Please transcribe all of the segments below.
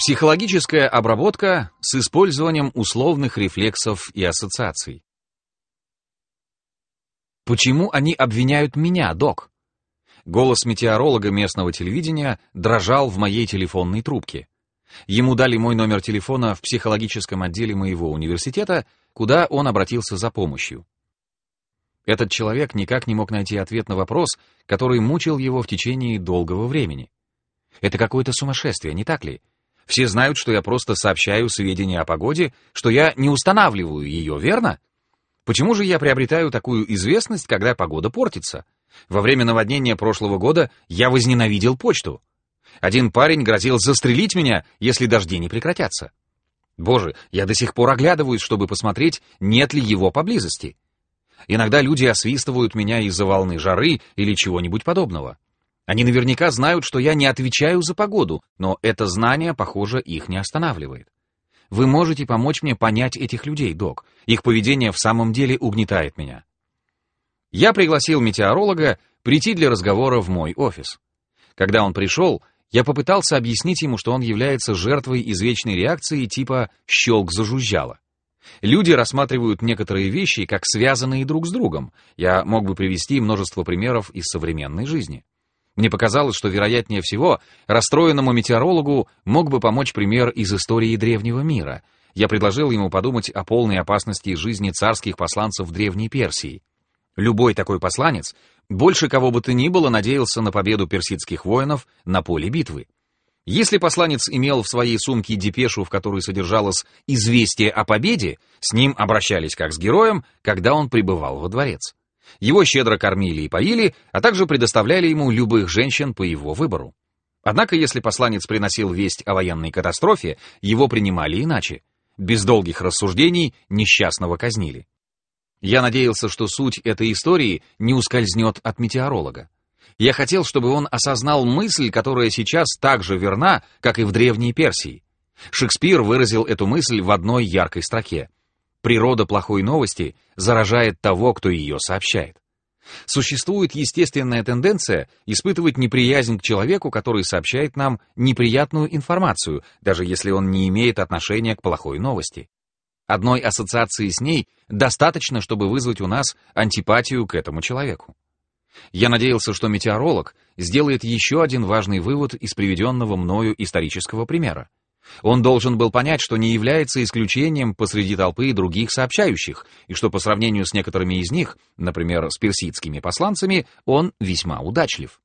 Психологическая обработка с использованием условных рефлексов и ассоциаций. Почему они обвиняют меня, док? Голос метеоролога местного телевидения дрожал в моей телефонной трубке. Ему дали мой номер телефона в психологическом отделе моего университета, куда он обратился за помощью. Этот человек никак не мог найти ответ на вопрос, который мучил его в течение долгого времени. Это какое-то сумасшествие, не так ли? Все знают, что я просто сообщаю сведения о погоде, что я не устанавливаю ее, верно? Почему же я приобретаю такую известность, когда погода портится? Во время наводнения прошлого года я возненавидел почту. Один парень грозил застрелить меня, если дожди не прекратятся. Боже, я до сих пор оглядываюсь, чтобы посмотреть, нет ли его поблизости. Иногда люди освистывают меня из-за волны жары или чего-нибудь подобного. Они наверняка знают, что я не отвечаю за погоду, но это знание, похоже, их не останавливает. Вы можете помочь мне понять этих людей, док. Их поведение в самом деле угнетает меня. Я пригласил метеоролога прийти для разговора в мой офис. Когда он пришел, я попытался объяснить ему, что он является жертвой извечной реакции типа «щелк зажужжало». Люди рассматривают некоторые вещи как связанные друг с другом. Я мог бы привести множество примеров из современной жизни. Мне показалось, что, вероятнее всего, расстроенному метеорологу мог бы помочь пример из истории древнего мира. Я предложил ему подумать о полной опасности жизни царских посланцев Древней Персии. Любой такой посланец, больше кого бы то ни было, надеялся на победу персидских воинов на поле битвы. Если посланец имел в своей сумке депешу, в которой содержалось известие о победе, с ним обращались как с героем, когда он прибывал во дворец. Его щедро кормили и поили, а также предоставляли ему любых женщин по его выбору. Однако, если посланец приносил весть о военной катастрофе, его принимали иначе. Без долгих рассуждений несчастного казнили. Я надеялся, что суть этой истории не ускользнет от метеоролога. Я хотел, чтобы он осознал мысль, которая сейчас так же верна, как и в Древней Персии. Шекспир выразил эту мысль в одной яркой строке. Природа плохой новости заражает того, кто ее сообщает. Существует естественная тенденция испытывать неприязнь к человеку, который сообщает нам неприятную информацию, даже если он не имеет отношения к плохой новости. Одной ассоциации с ней достаточно, чтобы вызвать у нас антипатию к этому человеку. Я надеялся, что метеоролог сделает еще один важный вывод из приведенного мною исторического примера. Он должен был понять, что не является исключением посреди толпы других сообщающих, и что по сравнению с некоторыми из них, например, с персидскими посланцами, он весьма удачлив.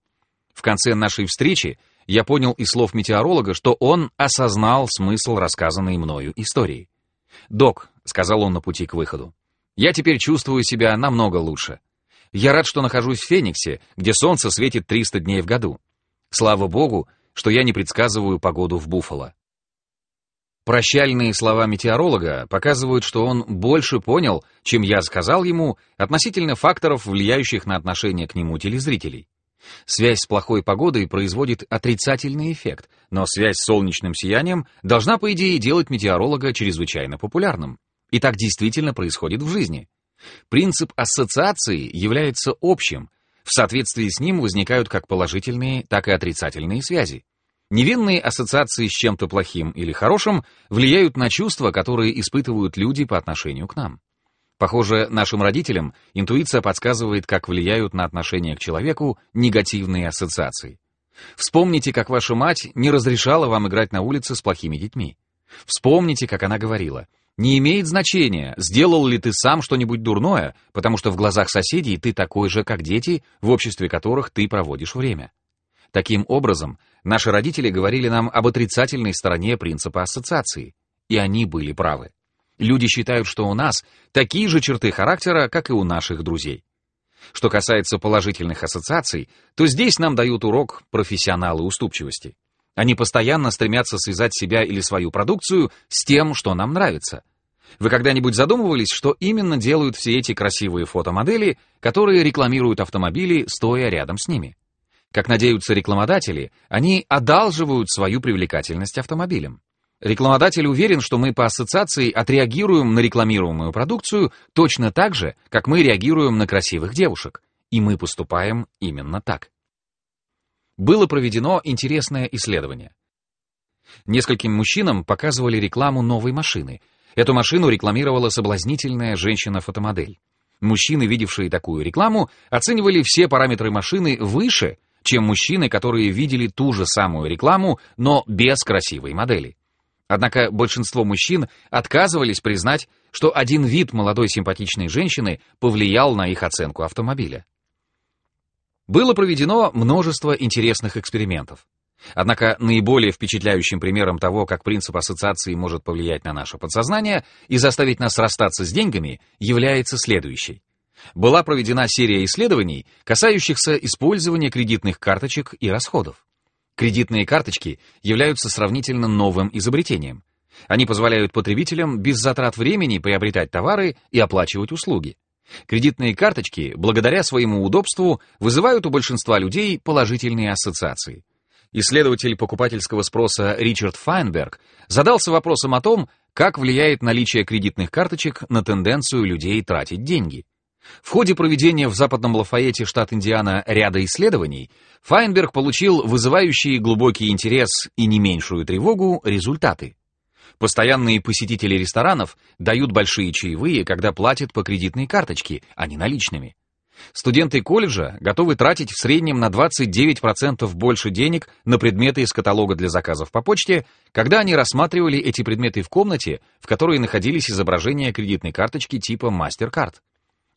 В конце нашей встречи я понял из слов метеоролога, что он осознал смысл рассказанной мною истории. «Док», — сказал он на пути к выходу, — «я теперь чувствую себя намного лучше. Я рад, что нахожусь в Фениксе, где солнце светит 300 дней в году. Слава богу, что я не предсказываю погоду в Буффало. Прощальные слова метеоролога показывают, что он больше понял, чем я сказал ему, относительно факторов, влияющих на отношение к нему телезрителей. Связь с плохой погодой производит отрицательный эффект, но связь с солнечным сиянием должна, по идее, делать метеоролога чрезвычайно популярным. И так действительно происходит в жизни. Принцип ассоциации является общим, в соответствии с ним возникают как положительные, так и отрицательные связи. Невинные ассоциации с чем-то плохим или хорошим влияют на чувства, которые испытывают люди по отношению к нам. Похоже, нашим родителям интуиция подсказывает, как влияют на отношение к человеку негативные ассоциации. Вспомните, как ваша мать не разрешала вам играть на улице с плохими детьми. Вспомните, как она говорила, «Не имеет значения, сделал ли ты сам что-нибудь дурное, потому что в глазах соседей ты такой же, как дети, в обществе которых ты проводишь время». Таким образом, наши родители говорили нам об отрицательной стороне принципа ассоциации, и они были правы. Люди считают, что у нас такие же черты характера, как и у наших друзей. Что касается положительных ассоциаций, то здесь нам дают урок профессионалы уступчивости. Они постоянно стремятся связать себя или свою продукцию с тем, что нам нравится. Вы когда-нибудь задумывались, что именно делают все эти красивые фотомодели, которые рекламируют автомобили, стоя рядом с ними? Как надеются рекламодатели, они одалживают свою привлекательность автомобилям. Рекламодатель уверен, что мы по ассоциации отреагируем на рекламируемую продукцию точно так же, как мы реагируем на красивых девушек. И мы поступаем именно так. Было проведено интересное исследование. Нескольким мужчинам показывали рекламу новой машины. Эту машину рекламировала соблазнительная женщина-фотомодель. Мужчины, видевшие такую рекламу, оценивали все параметры машины выше, чем мужчины, которые видели ту же самую рекламу, но без красивой модели. Однако большинство мужчин отказывались признать, что один вид молодой симпатичной женщины повлиял на их оценку автомобиля. Было проведено множество интересных экспериментов. Однако наиболее впечатляющим примером того, как принцип ассоциации может повлиять на наше подсознание и заставить нас расстаться с деньгами, является следующий. Была проведена серия исследований, касающихся использования кредитных карточек и расходов. Кредитные карточки являются сравнительно новым изобретением. Они позволяют потребителям без затрат времени приобретать товары и оплачивать услуги. Кредитные карточки, благодаря своему удобству, вызывают у большинства людей положительные ассоциации. Исследователь покупательского спроса Ричард Файнберг задался вопросом о том, как влияет наличие кредитных карточек на тенденцию людей тратить деньги. В ходе проведения в западном Лафайете, штат Индиана, ряда исследований, Файнберг получил вызывающие глубокий интерес и не меньшую тревогу результаты. Постоянные посетители ресторанов дают большие чаевые, когда платят по кредитной карточке, а не наличными. Студенты колледжа готовы тратить в среднем на 29% больше денег на предметы из каталога для заказов по почте, когда они рассматривали эти предметы в комнате, в которой находились изображения кредитной карточки типа MasterCard.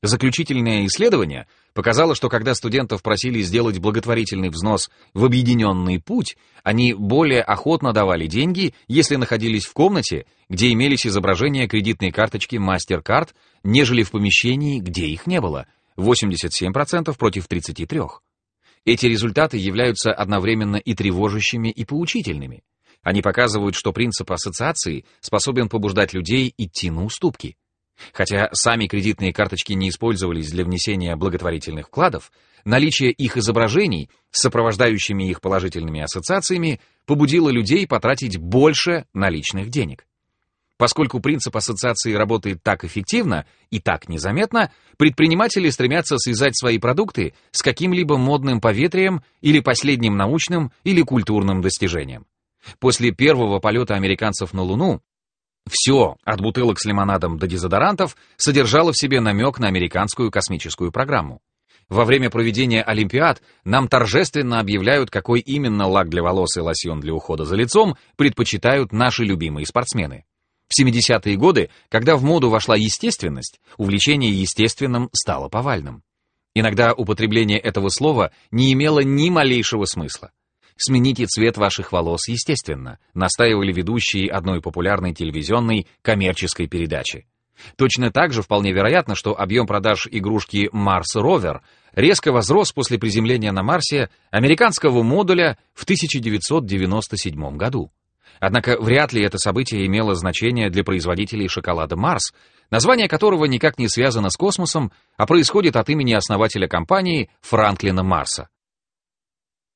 Заключительное исследование показало, что когда студентов просили сделать благотворительный взнос в объединенный путь, они более охотно давали деньги, если находились в комнате, где имелись изображения кредитной карточки MasterCard, нежели в помещении, где их не было, 87% против 33%. Эти результаты являются одновременно и тревожащими, и поучительными. Они показывают, что принцип ассоциации способен побуждать людей идти на уступки. Хотя сами кредитные карточки не использовались для внесения благотворительных вкладов, наличие их изображений сопровождающими их положительными ассоциациями побудило людей потратить больше наличных денег. Поскольку принцип ассоциации работает так эффективно и так незаметно, предприниматели стремятся связать свои продукты с каким-либо модным поветрием или последним научным или культурным достижением. После первого полета американцев на Луну все, от бутылок с лимонадом до дезодорантов, содержало в себе намек на американскую космическую программу. Во время проведения Олимпиад нам торжественно объявляют, какой именно лак для волос и лосьон для ухода за лицом предпочитают наши любимые спортсмены. В 70-е годы, когда в моду вошла естественность, увлечение естественным стало повальным. Иногда употребление этого слова не имело ни малейшего смысла. Смените цвет ваших волос, естественно, настаивали ведущие одной популярной телевизионной коммерческой передачи. Точно так же вполне вероятно, что объем продаж игрушки Mars Rover резко возрос после приземления на Марсе американского модуля в 1997 году. Однако вряд ли это событие имело значение для производителей шоколада Марс, название которого никак не связано с космосом, а происходит от имени основателя компании Франклина Марса.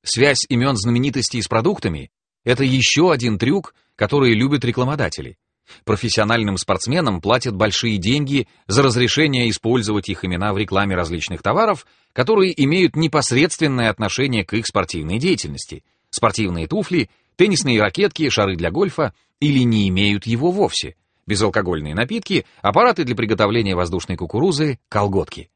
Связь имен знаменитостей с продуктами — это еще один трюк, который любят рекламодатели. Профессиональным спортсменам платят большие деньги за разрешение использовать их имена в рекламе различных товаров, которые имеют непосредственное отношение к их спортивной деятельности. Спортивные туфли, теннисные ракетки, шары для гольфа или не имеют его вовсе. Безалкогольные напитки, аппараты для приготовления воздушной кукурузы, колготки.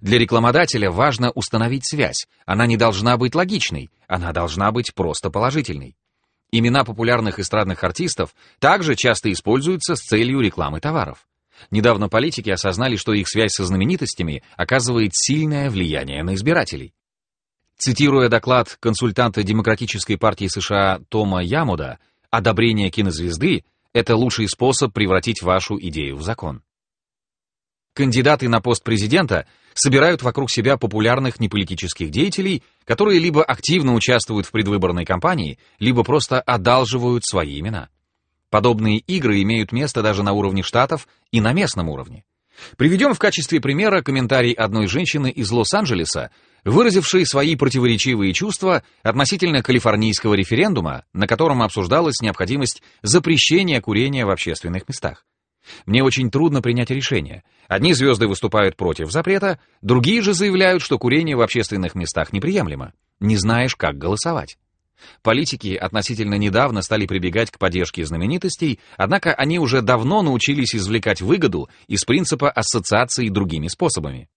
Для рекламодателя важно установить связь. Она не должна быть логичной, она должна быть просто положительной. Имена популярных эстрадных артистов также часто используются с целью рекламы товаров. Недавно политики осознали, что их связь со знаменитостями оказывает сильное влияние на избирателей. Цитируя доклад консультанта Демократической партии США Тома Ямуда, одобрение кинозвезды — это лучший способ превратить вашу идею в закон. Кандидаты на пост президента собирают вокруг себя популярных неполитических деятелей, которые либо активно участвуют в предвыборной кампании, либо просто одалживают свои имена. Подобные игры имеют место даже на уровне штатов и на местном уровне. Приведем в качестве примера комментарий одной женщины из Лос-Анджелеса, выразившей свои противоречивые чувства относительно калифорнийского референдума, на котором обсуждалась необходимость запрещения курения в общественных местах. Мне очень трудно принять решение. Одни звезды выступают против запрета, другие же заявляют, что курение в общественных местах неприемлемо. Не знаешь, как голосовать. Политики относительно недавно стали прибегать к поддержке знаменитостей, однако они уже давно научились извлекать выгоду из принципа ассоциации другими способами.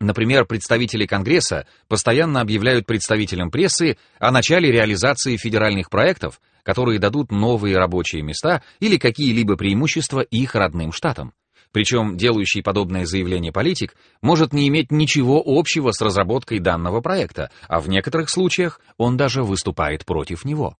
Например, представители Конгресса постоянно объявляют представителям прессы о начале реализации федеральных проектов, которые дадут новые рабочие места или какие-либо преимущества их родным штатам. Причем делающий подобное заявление политик может не иметь ничего общего с разработкой данного проекта, а в некоторых случаях он даже выступает против него.